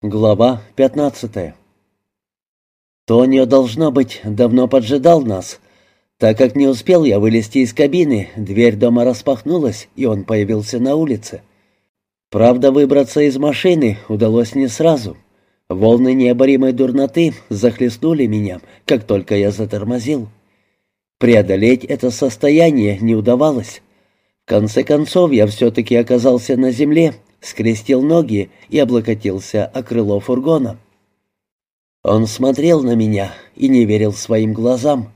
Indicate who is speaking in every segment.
Speaker 1: Глава 15 Тонио, должно быть, давно поджидал нас. Так как не успел я вылезти из кабины, дверь дома распахнулась, и он появился на улице. Правда, выбраться из машины удалось не сразу. Волны необоримой дурноты захлестнули меня, как только я затормозил. Преодолеть это состояние не удавалось. В конце концов, я все-таки оказался на земле, скрестил ноги и облокотился о крыло фургона. Он смотрел на меня и не верил своим глазам.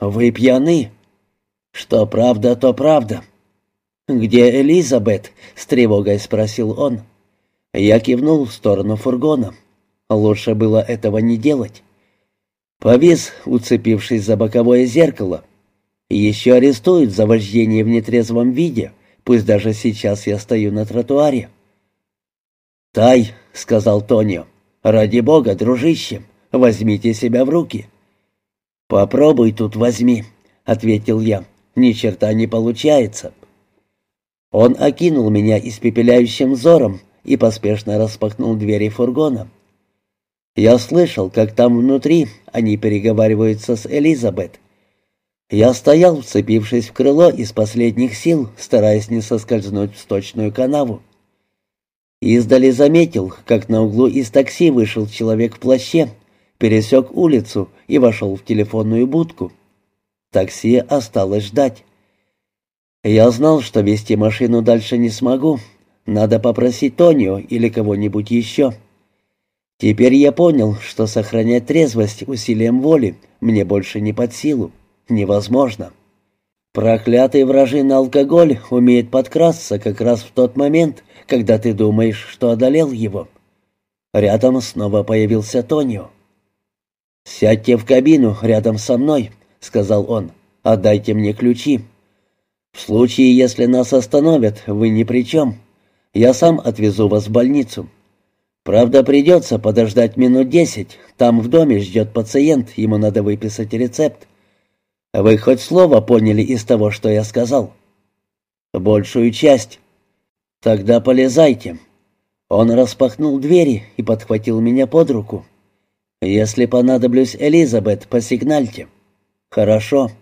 Speaker 1: «Вы пьяны?» «Что правда, то правда». «Где Элизабет?» — с тревогой спросил он. Я кивнул в сторону фургона. Лучше было этого не делать. Повис, уцепившись за боковое зеркало. Еще арестуют за вождение в нетрезвом виде, пусть даже сейчас я стою на тротуаре. «Тай», — сказал Тонио, — «ради бога, дружище, возьмите себя в руки». «Попробуй тут возьми», — ответил я, — «ни черта не получается». Он окинул меня испепеляющим взором и поспешно распахнул двери фургона. Я слышал, как там внутри они переговариваются с Элизабет. Я стоял, вцепившись в крыло из последних сил, стараясь не соскользнуть в сточную канаву. Издали заметил, как на углу из такси вышел человек в плаще, пересек улицу и вошел в телефонную будку. Такси осталось ждать. Я знал, что вести машину дальше не смогу. Надо попросить Тонио или кого-нибудь еще. Теперь я понял, что сохранять трезвость усилием воли мне больше не под силу. Невозможно. Проклятый вражина алкоголь умеет подкрасться как раз в тот момент, когда ты думаешь, что одолел его. Рядом снова появился Тонио. «Сядьте в кабину рядом со мной», — сказал он. «Отдайте мне ключи. В случае, если нас остановят, вы ни при чем. Я сам отвезу вас в больницу. Правда, придется подождать минут десять. Там в доме ждет пациент, ему надо выписать рецепт. Вы хоть слово поняли из того, что я сказал?» «Большую часть», «Тогда полезайте». Он распахнул двери и подхватил меня под руку. «Если понадоблюсь Элизабет, посигнальте». «Хорошо».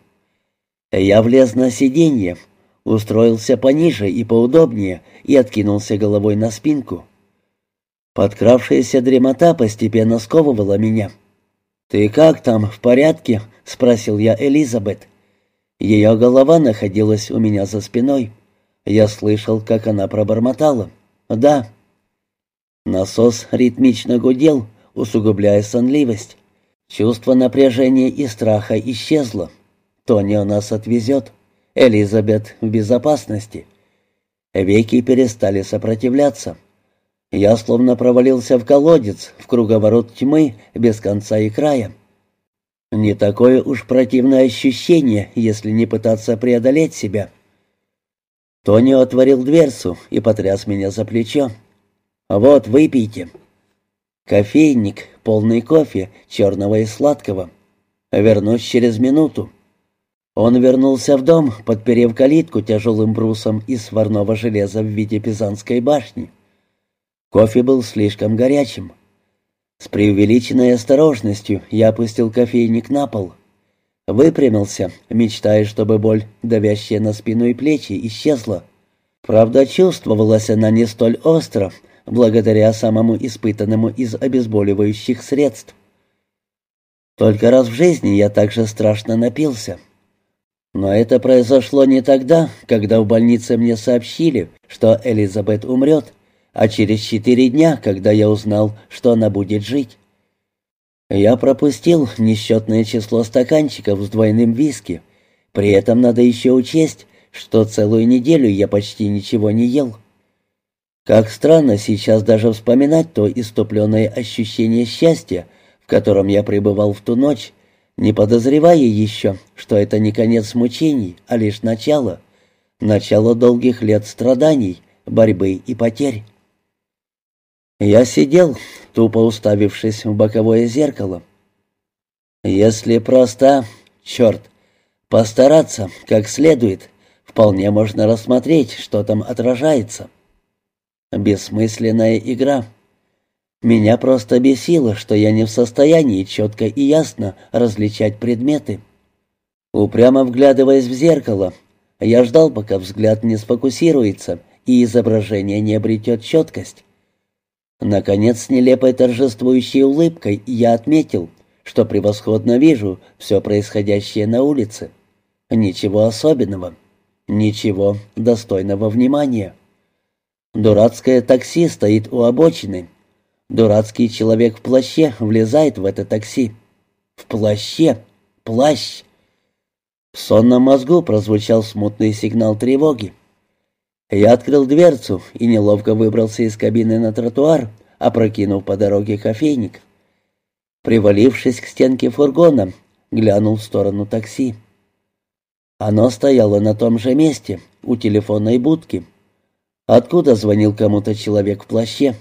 Speaker 1: Я влез на сиденье, устроился пониже и поудобнее и откинулся головой на спинку. Подкравшаяся дремота постепенно сковывала меня. «Ты как там, в порядке?» — спросил я Элизабет. Ее голова находилась у меня за спиной. Я слышал, как она пробормотала. «Да». Насос ритмично гудел, усугубляя сонливость. Чувство напряжения и страха исчезло. Тони нас отвезет. Элизабет в безопасности. Веки перестали сопротивляться. Я словно провалился в колодец, в круговорот тьмы, без конца и края. Не такое уж противное ощущение, если не пытаться преодолеть себя. Тони отворил дверцу и потряс меня за плечо. «Вот, выпейте». Кофейник, полный кофе, черного и сладкого. Вернусь через минуту. Он вернулся в дом, подперев калитку тяжелым брусом из сварного железа в виде пизанской башни. Кофе был слишком горячим. С преувеличенной осторожностью я опустил кофейник на пол. Выпрямился, мечтая, чтобы боль, давящая на спину и плечи, исчезла. Правда, чувствовалась она не столь остро, благодаря самому испытанному из обезболивающих средств. Только раз в жизни я также страшно напился. Но это произошло не тогда, когда в больнице мне сообщили, что Элизабет умрет, а через четыре дня, когда я узнал, что она будет жить. Я пропустил несчетное число стаканчиков с двойным виски. При этом надо еще учесть, что целую неделю я почти ничего не ел. Как странно сейчас даже вспоминать то иступленное ощущение счастья, в котором я пребывал в ту ночь, не подозревая еще, что это не конец мучений, а лишь начало, начало долгих лет страданий, борьбы и потерь. Я сидел, тупо уставившись в боковое зеркало. Если просто, черт, постараться как следует, вполне можно рассмотреть, что там отражается. Бессмысленная игра. Меня просто бесило, что я не в состоянии четко и ясно различать предметы. Упрямо вглядываясь в зеркало, я ждал, пока взгляд не сфокусируется и изображение не обретет четкость. Наконец, с нелепой торжествующей улыбкой я отметил, что превосходно вижу все происходящее на улице. Ничего особенного, ничего достойного внимания. Дурацкое такси стоит у обочины. Дурацкий человек в плаще влезает в это такси. В плаще. Плащ. В сонном мозгу прозвучал смутный сигнал тревоги. Я открыл дверцу и неловко выбрался из кабины на тротуар, опрокинув по дороге кофейник. Привалившись к стенке фургона, глянул в сторону такси. Оно стояло на том же месте, у телефонной будки. Откуда звонил кому-то человек в плаще?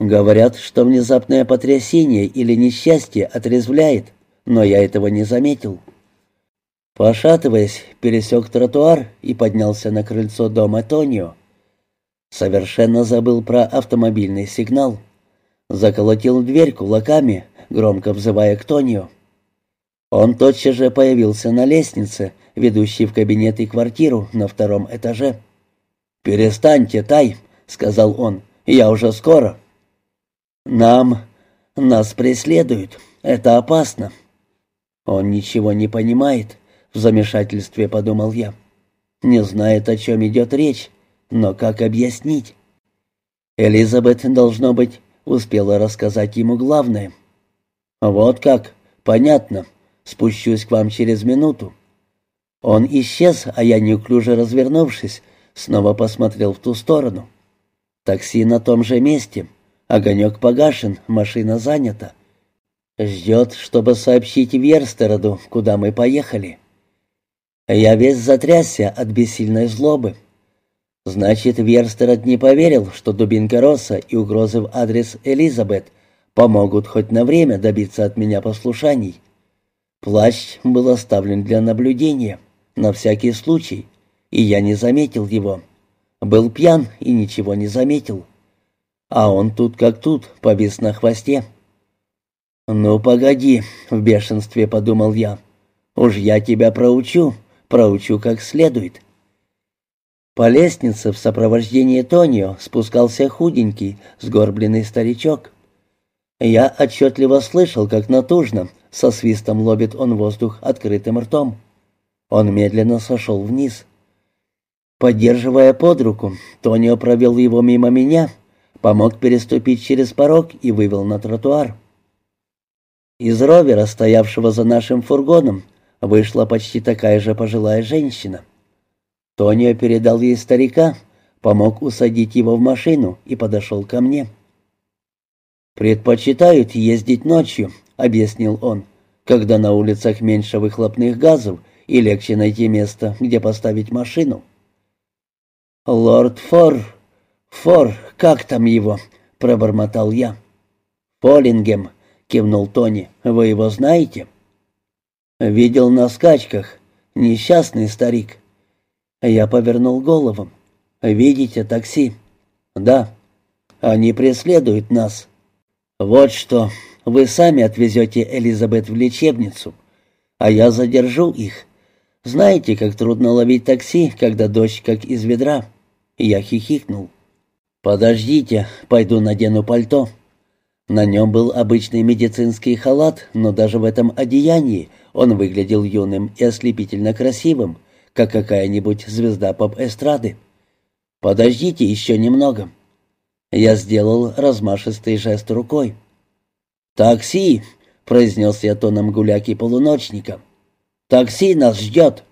Speaker 1: Говорят, что внезапное потрясение или несчастье отрезвляет, но я этого не заметил. Пошатываясь, пересек тротуар и поднялся на крыльцо дома Тонио. Совершенно забыл про автомобильный сигнал. Заколотил дверь кулаками, громко взывая к Тонио. Он тотчас же появился на лестнице, ведущей в кабинет и квартиру на втором этаже. «Перестаньте, Тай», — сказал он, — «я уже скоро». «Нам... нас преследуют. Это опасно». Он ничего не понимает. — в замешательстве подумал я. «Не знает, о чем идет речь, но как объяснить?» Элизабет, должно быть, успела рассказать ему главное. «Вот как? Понятно. Спущусь к вам через минуту». Он исчез, а я, неуклюже развернувшись, снова посмотрел в ту сторону. Такси на том же месте. Огонек погашен, машина занята. Ждет, чтобы сообщить Верстероду, куда мы поехали. Я весь затрясся от бессильной злобы. Значит, Верстерот не поверил, что дубинка Росса и угрозы в адрес Элизабет помогут хоть на время добиться от меня послушаний. Плащ был оставлен для наблюдения, на всякий случай, и я не заметил его. Был пьян и ничего не заметил. А он тут как тут, повис на хвосте. «Ну, погоди», — в бешенстве подумал я, — «уж я тебя проучу» проучу как следует. По лестнице в сопровождении Тонио спускался худенький, сгорбленный старичок. Я отчетливо слышал, как натужно, со свистом лобит он воздух открытым ртом. Он медленно сошел вниз. Поддерживая под руку, Тонио провел его мимо меня, помог переступить через порог и вывел на тротуар. Из ровера, стоявшего за нашим фургоном, вышла почти такая же пожилая женщина. Тонио передал ей старика, помог усадить его в машину и подошел ко мне. «Предпочитают ездить ночью», — объяснил он, «когда на улицах меньше выхлопных газов и легче найти место, где поставить машину». «Лорд Фор... Фор, как там его?» — пробормотал я. «Полингем», — кивнул Тони, — «вы его знаете?» «Видел на скачках. Несчастный старик». Я повернул голову. «Видите такси?» «Да. Они преследуют нас». «Вот что. Вы сами отвезете Элизабет в лечебницу, а я задержу их. Знаете, как трудно ловить такси, когда дождь как из ведра?» Я хихикнул. «Подождите, пойду надену пальто». На нем был обычный медицинский халат, но даже в этом одеянии он выглядел юным и ослепительно красивым, как какая-нибудь звезда поп-эстрады. «Подождите еще немного». Я сделал размашистый жест рукой. «Такси!» — произнес я тоном гуляки-полуночника. «Такси нас ждет!»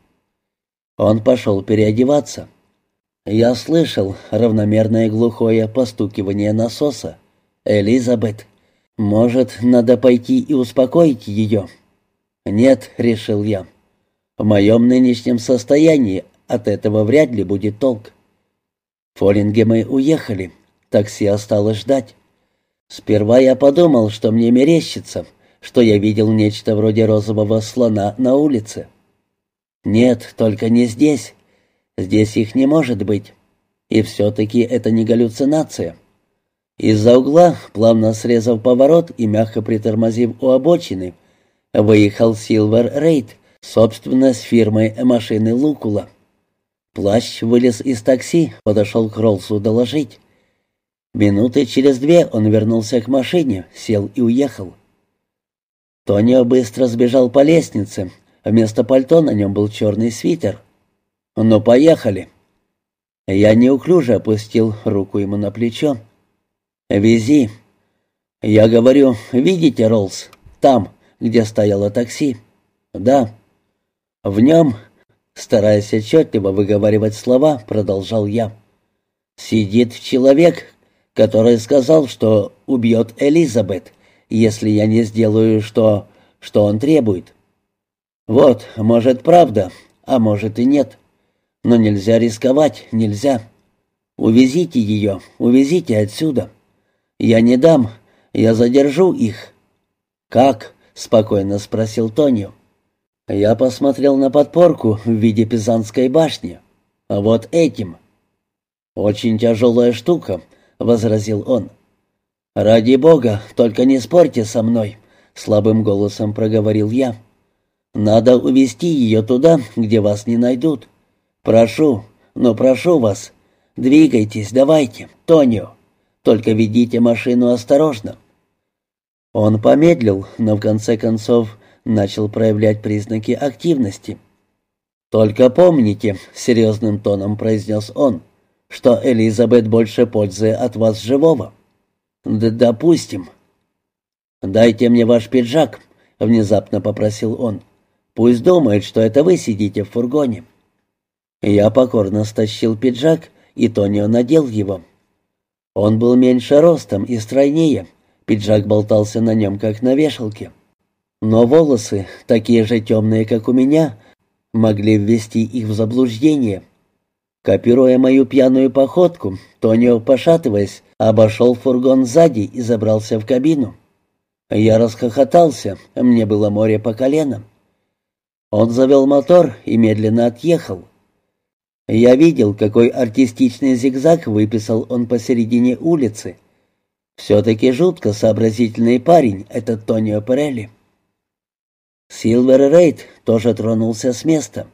Speaker 1: Он пошел переодеваться. Я слышал равномерное глухое постукивание насоса. «Элизабет, может, надо пойти и успокоить ее?» «Нет», — решил я. «В моем нынешнем состоянии от этого вряд ли будет толк». Фоллингемы уехали, такси осталось ждать. Сперва я подумал, что мне мерещится, что я видел нечто вроде розового слона на улице. Нет, только не здесь. Здесь их не может быть. И все-таки это не галлюцинация. Из-за угла, плавно срезав поворот и мягко притормозив у обочины, выехал Силвер Рейд, собственно, с фирмой машины Лукула. Плащ вылез из такси, подошел к Роллсу доложить. Минуты через две он вернулся к машине, сел и уехал. Тонио быстро сбежал по лестнице. Вместо пальто на нем был черный свитер. «Ну, поехали!» Я неуклюже опустил руку ему на плечо. «Вези». Я говорю, «Видите, Роллс, там, где стояло такси?» «Да». «В нем», стараясь отчетливо выговаривать слова, продолжал я, «сидит человек, который сказал, что убьет Элизабет, если я не сделаю, что... что он требует. Вот, может, правда, а может и нет. Но нельзя рисковать, нельзя. Увезите ее, увезите отсюда». «Я не дам. Я задержу их». «Как?» — спокойно спросил Тонио. Я посмотрел на подпорку в виде Пизанской башни. А вот этим. «Очень тяжелая штука», — возразил он. «Ради бога, только не спорьте со мной», — слабым голосом проговорил я. «Надо увести ее туда, где вас не найдут. Прошу, но прошу вас, двигайтесь, давайте, Тонио». Только ведите машину осторожно». Он помедлил, но в конце концов начал проявлять признаки активности. «Только помните», — серьезным тоном произнес он, — «что Элизабет больше пользы от вас живого». «Да допустим». «Дайте мне ваш пиджак», — внезапно попросил он. «Пусть думает, что это вы сидите в фургоне». Я покорно стащил пиджак, и Тонио надел его. Он был меньше ростом и стройнее, пиджак болтался на нем, как на вешалке. Но волосы, такие же темные, как у меня, могли ввести их в заблуждение. Копируя мою пьяную походку, Тонио, пошатываясь, обошел фургон сзади и забрался в кабину. Я расхохотался, мне было море по колено. Он завел мотор и медленно отъехал. Я видел, какой артистичный зигзаг выписал он посередине улицы. Все-таки жутко сообразительный парень, этот Тонио Перелли. Силвер Рейд тоже тронулся с места.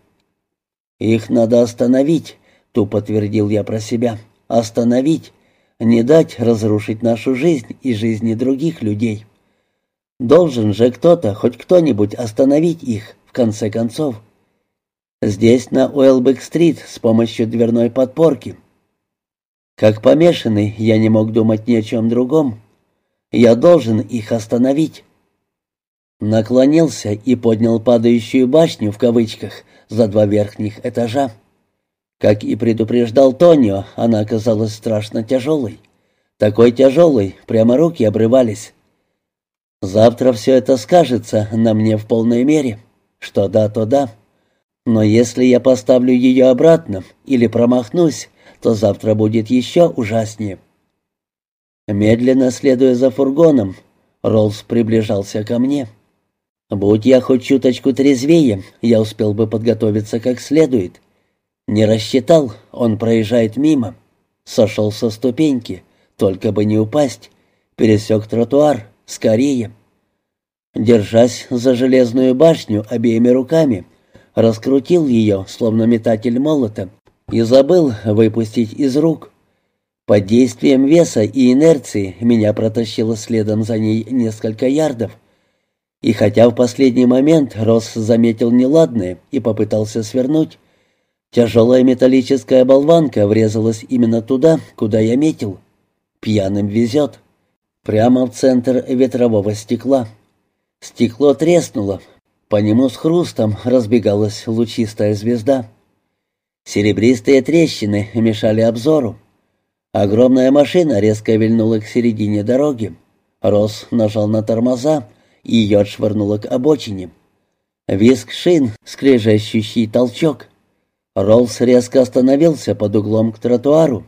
Speaker 1: «Их надо остановить», — тупо твердил я про себя. «Остановить, не дать разрушить нашу жизнь и жизни других людей. Должен же кто-то, хоть кто-нибудь остановить их, в конце концов». Здесь, на Уэлбек-стрит, с помощью дверной подпорки. Как помешанный, я не мог думать ни о чем другом. Я должен их остановить. Наклонился и поднял падающую башню, в кавычках, за два верхних этажа. Как и предупреждал Тонио, она оказалась страшно тяжелой. Такой тяжелой, прямо руки обрывались. Завтра все это скажется на мне в полной мере. Что да, то да. Но если я поставлю ее обратно или промахнусь, то завтра будет еще ужаснее. Медленно следуя за фургоном, Роллс приближался ко мне. Будь я хоть чуточку трезвее, я успел бы подготовиться как следует. Не рассчитал, он проезжает мимо. Сошел со ступеньки, только бы не упасть. Пересек тротуар, скорее. Держась за железную башню обеими руками, раскрутил ее, словно метатель молота, и забыл выпустить из рук. Под действием веса и инерции меня протащило следом за ней несколько ярдов. И хотя в последний момент Росс заметил неладное и попытался свернуть, тяжелая металлическая болванка врезалась именно туда, куда я метил. Пьяным везет. Прямо в центр ветрового стекла. Стекло треснуло, по нему с хрустом разбегалась лучистая звезда. Серебристые трещины мешали обзору. Огромная машина резко вильнула к середине дороги. Рос нажал на тормоза, и ее отшвырнуло к обочине. Виск шин, скрежещущий толчок. Роллс резко остановился под углом к тротуару.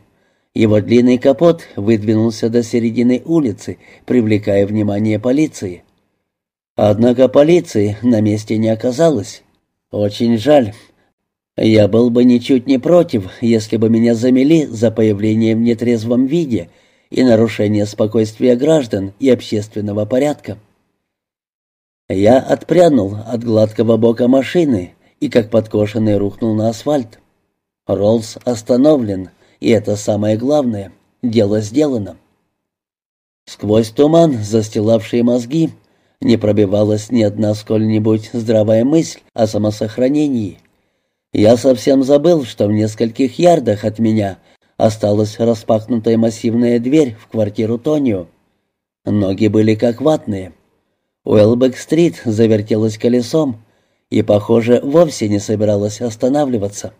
Speaker 1: Его длинный капот выдвинулся до середины улицы, привлекая внимание полиции. Однако полиции на месте не оказалось. Очень жаль. Я был бы ничуть не против, если бы меня замели за появление в нетрезвом виде и нарушение спокойствия граждан и общественного порядка. Я отпрянул от гладкого бока машины и как подкошенный рухнул на асфальт. Роллс остановлен, и это самое главное. Дело сделано. Сквозь туман, застилавший мозги, не пробивалась ни одна сколь-нибудь здравая мысль о самосохранении. Я совсем забыл, что в нескольких ярдах от меня осталась распахнутая массивная дверь в квартиру Тонио. Ноги были как ватные. Уэлбек-стрит завертелась колесом и, похоже, вовсе не собиралась останавливаться.